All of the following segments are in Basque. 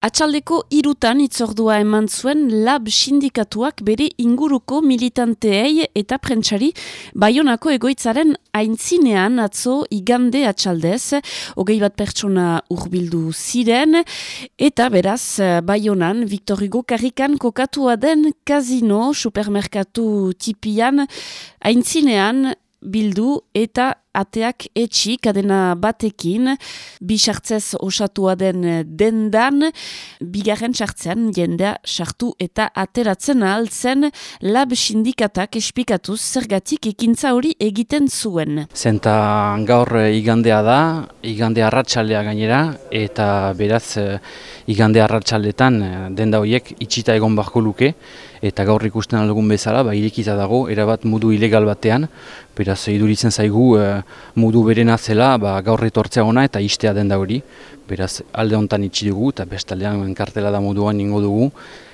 Atxaldeko irutan itzordua eman zuen lab sindikatuak bere inguruko militanteei eta prentsari baionako egoitzaren aintzinean atzo igande atxaldez, hogei bat pertsona urbildu ziren, eta beraz baionan Victor Hugo karrikan kokatua den kazino supermerkatu tipian aintzinean bildu eta ateak etxi kadena batekin, bi sartzez osatua den dendan, bigarren sartzean jendea sartu eta ateratzen altzen lab sindikatak espikatuz zergatik ekintza hori egiten zuen. Zenta gaur igandea da, igande arratsalea gainera, eta beraz igande arratsaldetan denda horiek itxita egon barko luke, eta gaur ikusten aldugun bezala, ba, irekita dago, erabat mudu ilegal batean, beraz iduritzen zaigu modu berena zela ba, gaur etortzea ona eta istea den da hori. Beraz, alde hontan itxi dugu eta bestaldean kartela da moduan ningo dugu.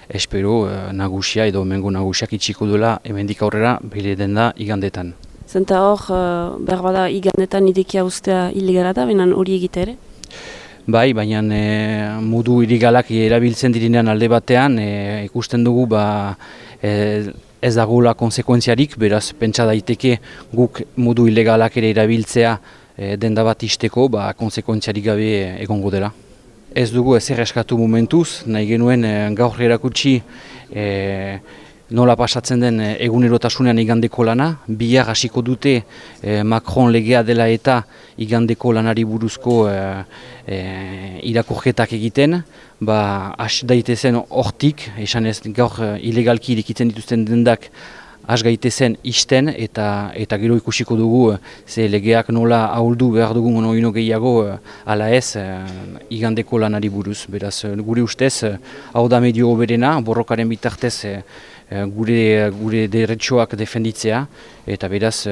Espero eh, nagusia edo mengo nagusiak itxiko duela hemendik aurrera bile den da igandetan. Zenta hor, uh, behar bada igandetan idekia ustea ilegala da, benan hori egite ere? Bai, baina e, modu irigalak erabiltzen direnean alde batean, e, ikusten dugu ba, e, ez dagula konsekuentziarik, beraz pentsa daiteke guk modu ilegalak ere erabiltzea e, denda bat isteko, ba, konsekuentziarik gabe egongo dela. Ez dugu ezer eskatu momentuz, nahi genuen e, gaur erakutsi e, nola pasatzen den egunerotasunean igandeko lana, bihar hasiko dute Macron legea dela eta igandeko lanari buruzko e, irakurketak egiten, ba, as daitezen hortik, esan ez gaur uh, ilegalki irikitzen dituzten dendak as gaitezen isten eta eta gero ikusiko dugu uh, ze legeak nola ahuldu behar dugu monoino gehiago uh, ala ez uh, igandeko lanari buruz. Beraz, gure ustez, hau da medio oberena, borrokaren bitartez gure, gure derretxoak defenditzea eta beraz,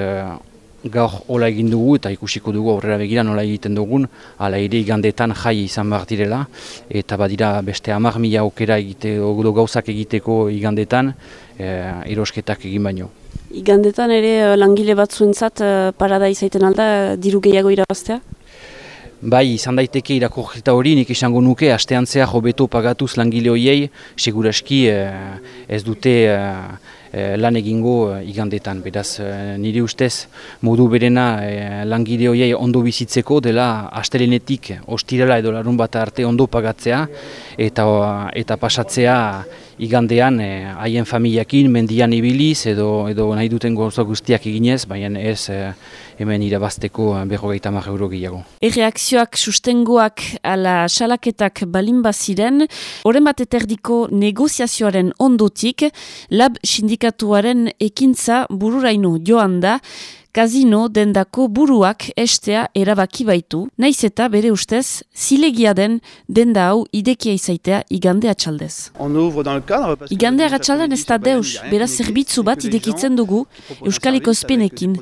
gaur hola egin dugu eta ikusiko dugu aurrera begira nola egiten dugun, ala ere igandetan jai izan behar direla, eta badira beste hamar mila okera egite, gauzak egiteko igandetan, e, erosketak egin baino. Igandetan ere eh, langile bat zuentzat eh, parada izaiten alda, diru gehiago irabaztea? Bai, izan daiteke irakurketa hori, nik izango nuke, astean zehar hobeto pagatuz langile horiei, seguraski ez dute Eh, lan egingo eh, igandetan. Beraz, eh, nire ustez, modu berena langide horiei ondo bizitzeko dela astelenetik ostirela edo larun bat arte ondo pagatzea eta, eta pasatzea igandean haien familiakin mendian ibiliz edo, edo nahi duten gozo guztiak eginez, baina ez hemen irabazteko berrogeita mar euro gehiago. Erreakzioak sustengoak ala salaketak balin baziren, horren bat eterdiko negoziazioaren ondotik, lab sindikatuaren ekintza bururaino joan da, kazino dendako buruak estea erabaki baitu, naiz eta bere ustez zilegia den denda hau idekia izaitea igande atxaldez. Igande atxaldan ez da deus, beraz zerbitzu bat idekitzen dugu Euskaliko Espenekin.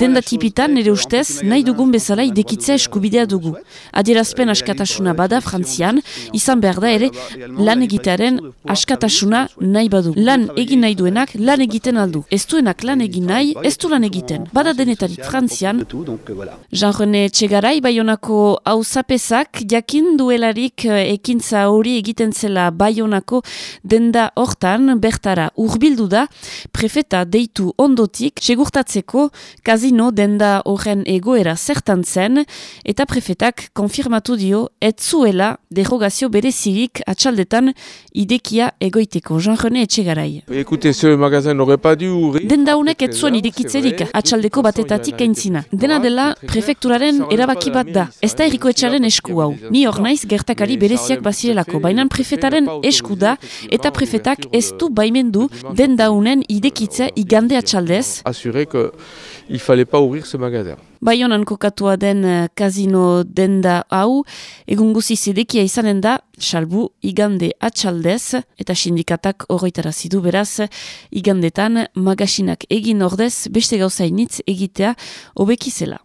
Denda tipitan nire ustez nahi dugun bezala idekitzea eskubidea dugu. Adierazpen askatasuna bada frantzian, izan behar da ere lan egitearen askatasuna nahi badu. Lan egin nahi duenak lan egiten aldu. Ez duenak lan egin nahi, ez du lan egiten egiten. Bada denetarik frantzian, Jean-René Txegarai Bayonako hauzapezak jakin duelarik eh, ekintza hori egiten zela Bayonako denda hortan. Bertara urbildu da. Prefeta deitu ondotik. Segurtatzeko kazino denda horren egoera zertan zen. Eta prefetak konfirmatu dio etzuela derogazio berezirik atxaldetan idekia egoiteko. Jean-René Txegarai. Denda honek etzuen idekitzerik atxaldeko batetatik gaintzina. Dena dela, prefekturaren erabaki bat da. Ez da eriko etxaren esku hau. Ni hor naiz gertakari bereziak bazirelako. Baina prefetaren esku da eta prefetak ez du baimendu den daunen idekitza igande atxaldez. Asure que il fallait pas ouvrir ce magasin. Baionan kokatua den kazino denda hau, egun guzi zedekia izanen da, salbu igande atxaldez, eta sindikatak horretara zidu beraz, igandetan magasinak egin ordez, beste gauzainitz egitea obekizela.